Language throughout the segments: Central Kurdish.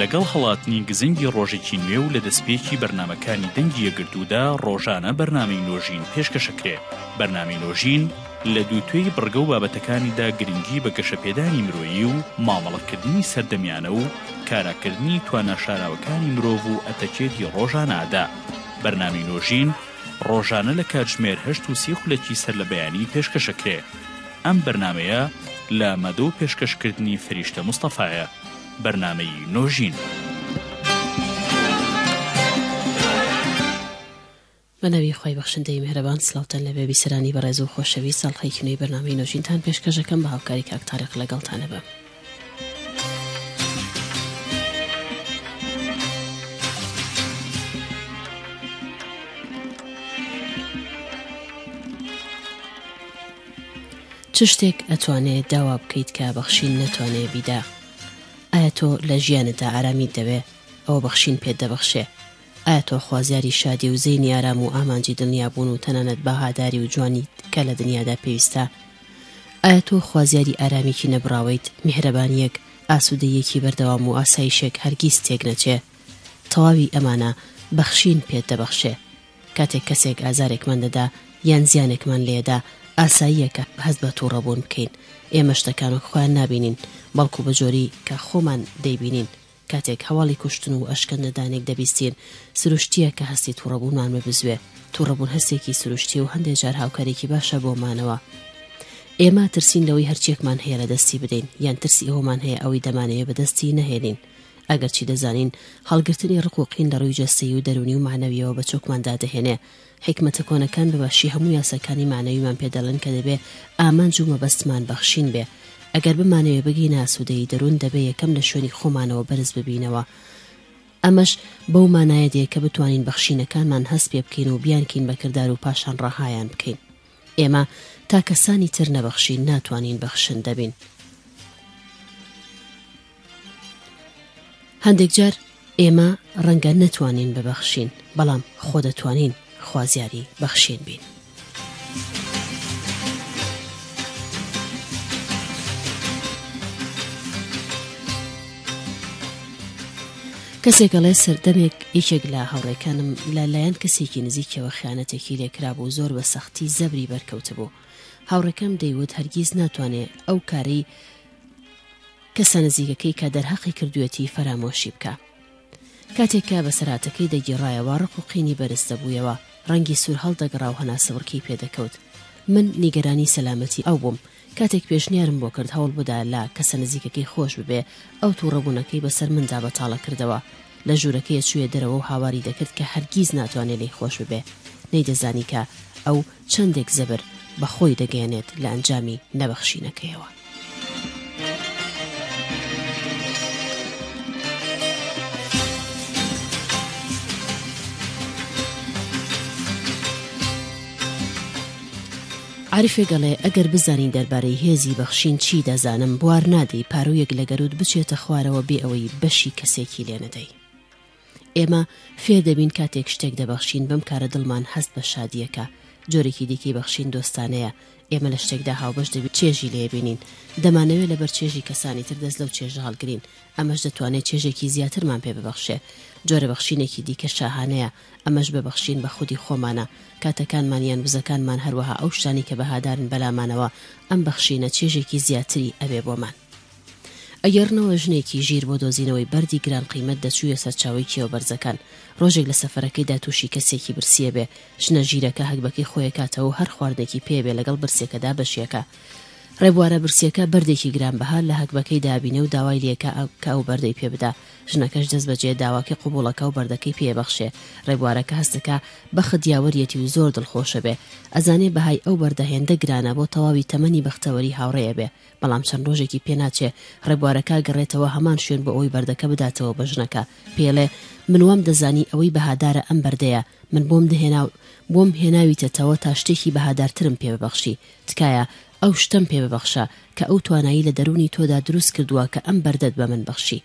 لەگەڵ هەڵاتنی گزنگی ڕۆژێکی نوێ و لە دەستپێکی بەرنمەکانی دەنگی یەگرتوودا ڕۆژانە بەرنامی نۆژین پێشکەشەکرێ بەرنامی نۆژین لە دوو توێی بڕگە و بابەتەکانیدا گرنگی بە گەشەپێدانی مرۆیی و مامەڵەکردنی سەردەمیانە و کاراکردنی تواناشاراوەکانی مرۆڤ و ئەتەکێتی ڕۆژانەدا بەرنامی نۆژین ڕۆژانە لە کاتژمێر هەشت و سی خولەکی سەر لە بەیانی پێشکەش ئەکرێ ئەم بەرنامەیە لە مەدە و پێشکەش کردنی فریشتە مستەفایە بەرنامەی نۆژین. بە ناوی خی بەخشندەی مهرەبان سلااوتان لەبێ بیسەرانی بەڕێز و خۆشەوی ساڵحیکی نوێی بەنامی نۆژینتان پێشکەشەکەم بە هاوکاری کاکتارق لەگەڵتانە بە. چ شتێک ئەتوانێ داوا بکەیت کە بەخشین نەتوانێ بیدا ئایا تۆ لە ژیانتە ئارامیت دەوێ ئەوە بەخشین پێت دەبەخشێ ئایا تۆ خوازیاری شادی و زەینی ئارام و ئامانجی دڵنیابوون و تەنانەت بەهاداری و جوانیت کە لە دنیادا پێویستە؟ ئایا تۆ خوازیاری ئارامیکی نەبڕاوەیت، میهرەبانییەک، ئاسوودەییەکی بەردەوام و ئاسایشێک هەرگیز تێک نەچێ؟ تەواوی ئەمانە بەخشین پێت دەبەخشێ. کاتێک کەسێک ئازارێکمان دەدا یان زیانێکمان لێیەدا، ئاساییە کە هەست بە تووڕەبوون بکەین. ئێمە شتەکان وەک خۆیان نابینین، بەڵکو بە جۆری کە خۆمان دەیبینین. کاتێک هەواڵی کوشتن و ئەشکەنجەدانێک دەبیستین، سروشتییە کە هەستی توڕەبوونمان ببزوێ. توڕەبوون هەستێکی سروشتییە و هەندێ جار هاوکارێکی باشە بۆ مانەوە. ئێمە ترسین لەوەی هەرچییەکمان هەیە لەدەستی بدەین، یان ترسی ئەوەمان هەیە ئەوەی دەمانەوێ بەدەستی نەهێنین. ئەگەرچی دەزانین هەڵگرتنی ڕق و قین لەڕووی جەستەیی و دەروونی و مەعنەوییەوە بەچۆکمان دادەهێنێ، حیکمەتە کۆنەکان بە باشی هەموو یاساکانی مەعنەویمان پێ دەڵێن کە دەبێ ئامانج و مەبەستمان بەخشین بێ. ئەگەر بمانەوێ بگەینە ئاسوودەیی دەروون دەبێ یەکەم لە شوێنی خۆمانەوە بەرز ببینەوە. ئەمەش بەو مانایە دێ کە بتوانین بەخشینەکانمان هەست پێ بکەین و بیانکەین بە کردار و پاشان ڕەهایان بکەین. ئێمە تا کەسانی تر نەبەخشین ناتوانین بەخشندە بین هەندێک جار ئێمە ڕەنگە نەتوانین ببەخشین بەڵام خۆ دەتوانین خوازیاری بەخشین بین. کەسێک ئەڵێ سەردەمێک یەکێک لە هاوڕێکانم لە لایەن کەسێکی نزیکەوە خیانەتێکی لێکرابوو زۆر بە سەختی زەبری بەرکەوتبوو هاوڕێکەم دەیوت هەرگیز ناتوانێ ئەو کارەی کەسە نزیکەکەی کە دەرهەقی کردوێتی فەرامۆشی بکە کاتێکە بەسەراتەکەی دەگیڕایەوە ڕق و قینی بەرز دەبوویەوە ڕەنگی سوور هەڵدەگەڕا و هەناسەوڕکی پێدەکەوت من نیگەرانی سەلامەتی ئەو بووم کاتێک پێشنیارم بۆ کرد هەوڵ بدا لە کەسە نزیکەکەی خۆش ببێ، ئەو تووڕە بوونەکەی بە سەر مندا بەتاڵە کردەوە. لە ژوورەکەی ئەچوویە دەرەوە و هاواری دەکرد کە هەرگیز ناتوانێ لێی خۆش ببێ. نەیدەزانی کە ئەو چەندێک زەبر بە خۆی دەگەیەنێت لە ئەنجامی نەبەخشینەکەیەوە. عارفێک ئەڵێ ئەگەر بزانی دەربارەی هێزی بەخشین چی دەزانم بوار نادەی پارویەک لە گەروت بچێتە خوارەوە بێ ئەوەی بەشی کەسێکی لێ نەدەی ئێمە فێر دەبین کاتێک شتێک دەبەخشین بەم کارە دڵمان هەست بە شادیەکە جۆرێکی دیکەی بەخشین دۆستانەیە ئێمە لە شتێکدا هاوبەش دەبین چێژی لێ بینین دەمانەوێت لەبەر چێژی کەسانی تر دەست لەو چێژە هەڵگرین ئەمەش دەتوانێت چێژێکی زیاترمان پێ ببەخشێ جۆرە بەخشینێکی دیکە شاهانەیە ئەمەش ببەخشین بە خودی خۆمانە، کاتەکانمان یان وزەکانمان هەروەها ئەو شتانەی کە بەهادارن بەلامانەوە، ئەم بەخشینە چێژێکی زیاتری ئەبێ بۆمان. ئەگەڕنەوە ژنێکی ژیر بۆ دۆزینەوەی بەردی گران قیمەت دەچوویە سەرچاوەی کێوە بەرزەکان، ڕۆژێک لە سەفەرەکەیدا تووشی کەسێکی برسی ئەبێ، ژنە ژیرەکە هەگبەکەی خۆی ئەکاتەوە و هەر خواردنێکی پێ ئەبێ لەگەڵ برسیەکەدا بەشی ئەکا، ڕێبوارە برسیەکە بەردێکی گران بەها لە هەگبەکەیدا ئەبینێ و داوای لێ ئەکا کە ئەو بەردەی پێ بدا، ژنەکەش دەست بەجێ داواکەی قبوڵەکەو بەردەکەی پێ بەخشێ، ڕێبوارەکە هەستەکا بەخت یاوەریەتی و زۆر دڵخۆشە بێ، ئەزانێ بەهای ئەو بەردە هێندە گرانە بۆ تەواوی تەمەنی بەختەوەری هاوڕێ ئەبێ، بەڵام چەند ڕۆژێکی پێ ناچێ ڕێبوارەکە گەڕێتەوە هەمان شوێن بۆ ئەوەی بەردەکە بداتەوە بە ژنەکە، پێڵێ من وام دەزانی ئەوەی بەهادارە ئەم بەردەیە، من بۆم دهێنا و بۆم هێناویتەتەوە تا شتێکی بەهادارترم پێ ببەخشی، تکایە ئەو شتەم پێ ببەخشە کە ئەو توانایی لە دەروونی تۆدا دروست کردووە کە ئەم بەردەت بە من بەخشی.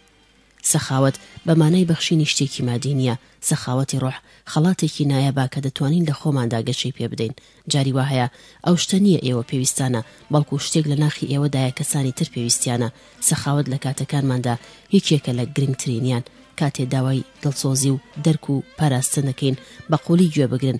سەخاوەت بە مانای بەخشینی شتێکی مادی نییە، سەخاوەتی ڕۆح خەڵاتێکی نایابە کە دەتوانین لە خۆماندا گەشەی پێ بدەین. جاری وا هەیە ئەو شتە نییە ئێوە پێویستانە، بەڵکو شتێک لە ناخی ئێوەدایە کەسانی تر پێویستیانە. سەخاوەت لە کاتەکانماندا یەکێکە لە گرنگترینیان. کاتێ داوای دڵسۆزی و دەرک و پاراستن دەکەین، بە قووڵی گوێ بگرن،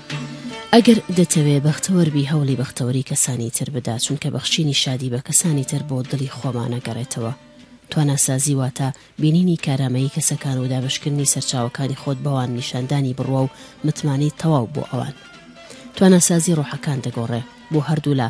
ئەگەر دەتەوێ بەختەوەر بی هەوڵی بەختەوەری کەسانی تر بدە چونکە بەخشینی شادی بە کەسانی تر بۆ دڵی خۆمان ئەگەڕێتەوە تواناسازی واتە بینینی کارامەیی کەسەکان و دابەشکردنی سەرچاوەکانی خۆت بەوان نیشاندانی بڕوا و متمانەی تەواو بۆ ئەوان تواناسازی ڕۆحەکان دەگۆڕێ بۆ هەردوولا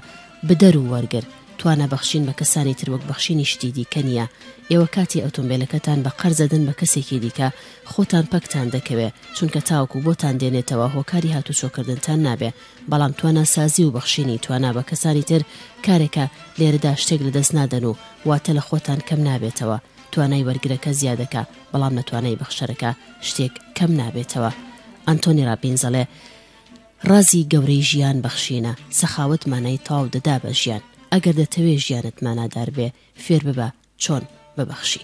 بدەر و وەرگر، توانا بەخشین بە کەسانی تر وەک بەخشینی شتی دیکە نییە، ئێوە کاتی ئەوتۆمبێلەکەتان بە قەرز ئەدەن بە کەسێکی دیکە خۆتان پەکتان دەکەوێ چونکە تاوەکو بۆتان دێنێتەوە هۆکاری هاتوچۆکردنتان نابێ بەڵام تواناسازی و بەخشینی توانا بە کەسانی تر کارێکە لێرەدا شتێک لەدەست نادەن و واتە لە خۆتان کەم نابێتەوە توانای وەرگرەکە زیادەکە بەڵام لە توانای بەخشەرەکە شتێک کەم نابێتەوە ئەنتۆنی رابینزەڵێ ڕازی گەورەی ژیان بەخشینە، سەخاوەت مانای تەواو دەدا بە ژیان، ئەگەر دەتەوێ ژیانت مانادار بێ فێر ببە چۆن ببەخشی.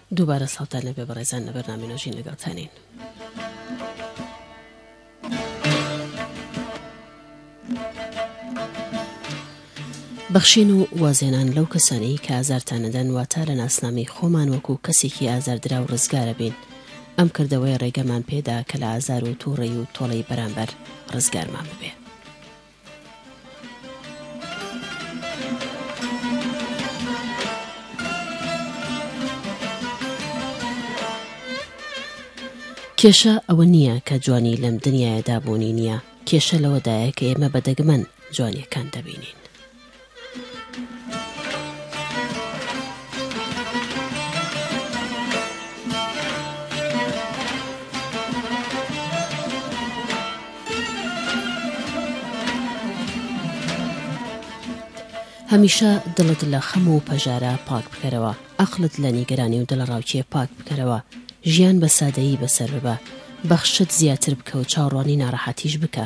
دووبارە ساڵتان نەبێ بەڕێزان لە بەرنامەی نۆژین لەگەڵتانین. بەخشین و وازێنان لەو کەسانی کە ئازارتان نەدەن واتا لە ناسنامەی خۆمان وەکو کەسێکی ئازاردرا و ڕزگارە بین ئەم کردەوەی ڕێگەمان پێدا کە لە ئازار و تووڕێی و تۆڵەی بەرامبەر ڕزگارمان ببێ. کێشە ئەوە نییە کە جوانی لەم دنیاەدا بوونی نییە کێشە لەوەدایە کە ئێمە بە دەگمەن جوانیەکان دەبینین. هەمیشە دڵت لە خەم و پەژارە پاک بکەرەوە ئەقلت لە نیگەرانی و دڵەڕاوکێ پاک بکەرەوە ژیان بە سادەیی بەسەر ببە بەخشت زیاتر بکە و چاوڕوانی ناڕەحەتیش بکە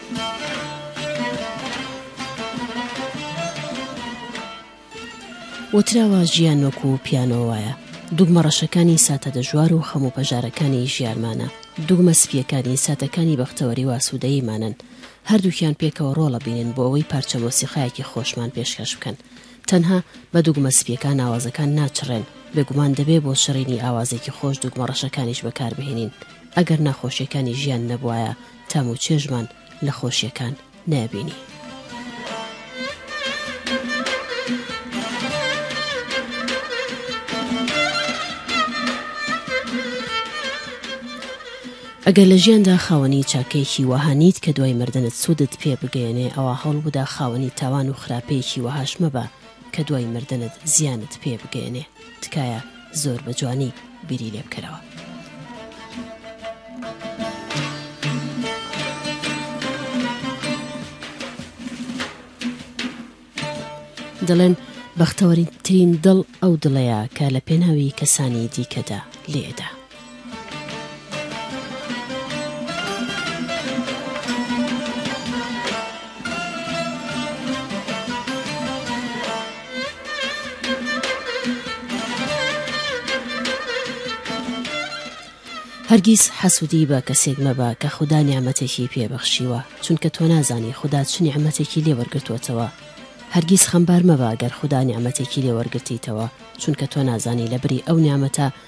وتراوە ژیان وەکو پیانۆ وایە دوگمە ڕەشەکانی ساتە دەژوار و خەم و پەژارەکانی ژیانمانە دوگمە سپیەکانی ساتەکانی بەختەوەری واسوودەیمانن هەردووکیان پێکەوە ڕۆڵە بینن بۆ ئەوەی پارچە مۆسیقایەکی خۆشمان پێشکەش بکەن تەنها بە دوگمە سپیەکان ئاوازەکان ناچڕێن بێگومان دەبێ بۆ شڕینی ئاوازێکی خۆش دوگمە ڕەشەکانیش بەکاربهێنین ئەگەر ناخۆشیەکانی ژیان نەبوایە تام و چێژمان لە خۆشیەکان نابینی. ئەگەر لە ژیاندا خاوەنی چاکەیەکی وەها نیت کە دوای مردنت سوودت پێ بگەیەنێ ئەوا هەوڵبدە خاوەنی تاوان و خراپەیەکی وەهاش مەبە کە دوای مردنت زیانت پێ بگەیەنێ تکایە زۆر بە جوانی بیری لێ بکەرەوە. دەڵێن بەختەوەرین ترین دڵ ئەو دڵەیە کە لە پێناوی کەسانی دیکەدا لێ ئەدا. هەرگیز حەسودی بە کەسێک مەبە کە خودا نیعممەتێکی پێبەخشیوە چونکە تۆ نازانی خودا چ نیعممەتێکی لێوەرگتووەتەوە هەرگیز خەمبار مەبە گەر خودا نیعممەتێکی لێوەرگتیتەوە چونکە تۆ نازانی لە بری ئەو نیامەتە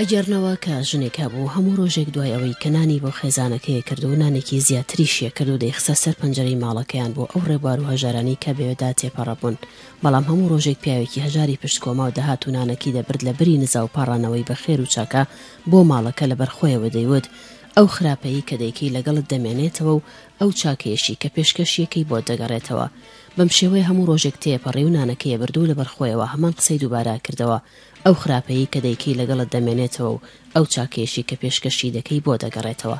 ئەگێڕنەوە کە ژنێک هەبوو هەموو ڕۆژێک دوای ئەوەی کە نانی بۆ خێزانەکەی کرد و نانێکی زیاتریشیە کرد و دەیخستە سەر پەنجەرەی ماڵەکەیان بۆ ئەو ڕێبوار و هەژارانەی کە بەوێدا تێپەڕەبوون بەڵام هەموو ڕۆژێک پیاوێکی هەژاری پشت کۆماو دەهات و نانەکەی دەبرد لە بری نزا و پاڕانەوەی بە خێر و چاکە بۆ ماڵەکە لەبەر خۆیەوە دەیوت ئەو خراپەیی کە دەیکەی لەگەڵت دەمێنێتەوە و ئەو چاکەیەشی کە پێشکەشیەکەی بۆت دەگەڕێتەوە بەم شێوەیە هەموو ڕۆژێک تێپەڕی و نانەکەیە برد و لەبەر خۆیەوە هەمان قسەی دووبارە کردەوە، ئەو خراپەیی کە دەیکەی لەگەڵت دەمێنێتەوە و ئەو چاکەیەشی کە پێشکەشی دەکەی بۆ دەگەڕێتەوە.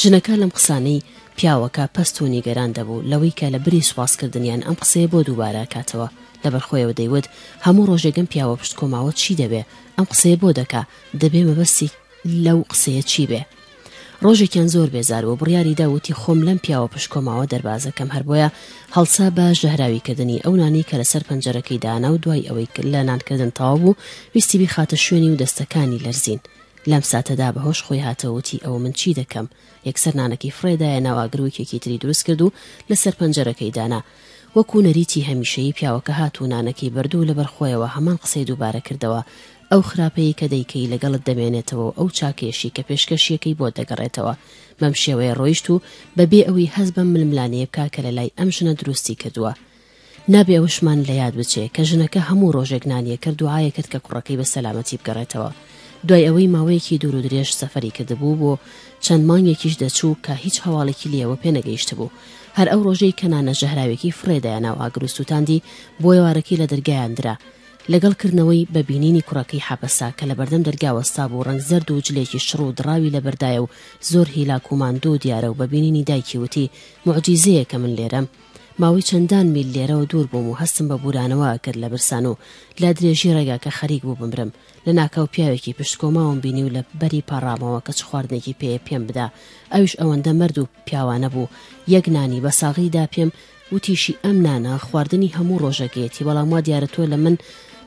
ژنەکە لەم قسانەی پیاوەکە پەست و نیگەران دەبوو، لەوەی کە لە بری سوپاس کردنیان ئەم قسەیە بۆ دووبارە کاتەوە، لەبەر خۆیەوە دەیوت، هەموو ڕۆژێک ئەم پیاوە پشتکۆماوە چی دەبێ ئەم قسەیە بۆ دەکا، دەبێ مەبەستی. لەو قسەیە چی بێ؟ ڕۆژێکیان زۆر بێزار بوو بڕیاری دا وتی خۆم لەم پیاوە پشکۆماوە دەربازەکەم هەر بۆیە هەڵسا بە ژەهراویکردنی ئەو نانی کە لەسەر پەنجەرەکەی دانا و دوای ئەوەی کرد لە نانکردن تەواو بوو ویستی بیخاتە شوێنی و دەستەکانی لەرزین لەم ساتەدا بەهۆش خۆی هاتەوەتی ئەوە من چی دەکەم یەکسەر نانەکەی فڕێدایە ناواگروکێکی تری دروست کرد و لەسەر پەنجەرەکەی دانا وەکو نەریتی هەمیشەیی پیاوەکە هات و نانەکەی بردو لەبەر خۆیەوە هەمان قسەی دووبارە کردەوە ئەو خراپەیی کە دەیکەی لەگەڵت دەمێنێتەوە و ئەو چاکەیەشی کە پێشکەشییەکەی بۆت دەگەڕێتەوە. بەم شێوەیە ڕۆیشت و بە بێ ئەوی هەست بەم ململانێیە بکا کە لە لای ئەم ژنە دروستی کردووە. نابێ ئەوەشمان لە یاد بچێ کە ژنەکە هەموو ڕۆژێک نانی ئەکرد دوعایەک کرد کە کوڕەکەی بە سەلامەتی بگەڕێتەوە. دوای ئەوەی ماوەیەکی دوور و درێژ سەفەری کردبوو بۆ چەند مانگێکیش دەچوو کە هیچ هەواڵێکی لێیەوە پێ نەگەیشتبوو. هەر ئەو ڕۆژەی کە نانە ژەهراوێکی فڕێ دایە ناو ئاگر و سووتاندی بۆ ئێوارەکەی لە دەرگایان درا. لەگەڵ کردنەوەی بە بینینی کوڕەکەی حەپەسا کە لەبەردەم دەرگا وەستابوو ڕەنگ زەرد و جلێکی شڕ و دڕاوی لەبەردایە و زۆر هیلاک و ماندوو دیارە و بە بینینی دایکی وتی موعجیزەیە کە من لێرەم ماوەی چەندان میل لێرەوە دوور بووم و هەستم بە بورانەوە ئەکرد لە برسان و لە درێژی ڕێگاکە خەریک بوو بمرم لە ناکاو پیاوێکی پشت کۆماوم بینی و لە بەری پاڕامەوە کە چ خواردنێکی پێیە پێم بدا ئەویش ئەوەندە مەرد و پیاوانە بوو یەک نانی بە ساغی دا پێم وتیشی، ئەم نانە خواردنی هەموو ڕۆژەگەیەتی، بەڵام وا دیارە تۆ لە من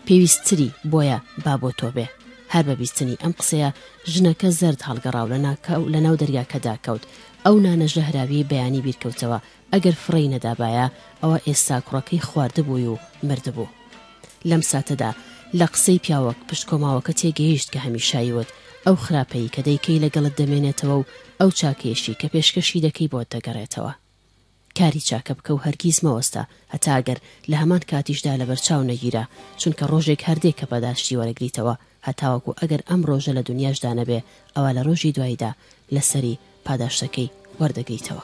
پێویستتری، بۆیە با بۆ تۆ بێ. هەر بە بیستنی ئەم قسەیە ژنەکە زەرد هەڵگەڕا و لەناکاو لەناو دەریاکەدا کەوت. ئەو نانە ژەهراویەی بەیانی بیرکەوتەوە، ئەگەر فڕێی نەدابایە، ئەوا ئێستا کوڕەکەی خواردبووی و مردبوو. لەم ساتەدا لە قسەی پیاوە پشتکۆماوەکە تێگەیشت کە هەمیشای وت، ئەو خراپەی کە دەیکەی لەگەڵت دەمێنێتەوە و ئەو چاکەیەشی کە پێشکەشی دەکەی بۆت دەگەڕێتەوە. کاری چاکە بکە و هەرگیز مەوەستە هەتا گەر لە هەمان کاتیشدا لەبەرچاو نەگیرا، چونکە ڕۆژێک هەر دێ کە پاداشتی وەرەگریتەوە، هەتاوەکو ئەگەر ئەم ڕۆژە لە دونیاشدا نەبێ ئەوا لە ڕۆژی دواییدا لە سەری پاداشتەکەی وەردەگریتەوە.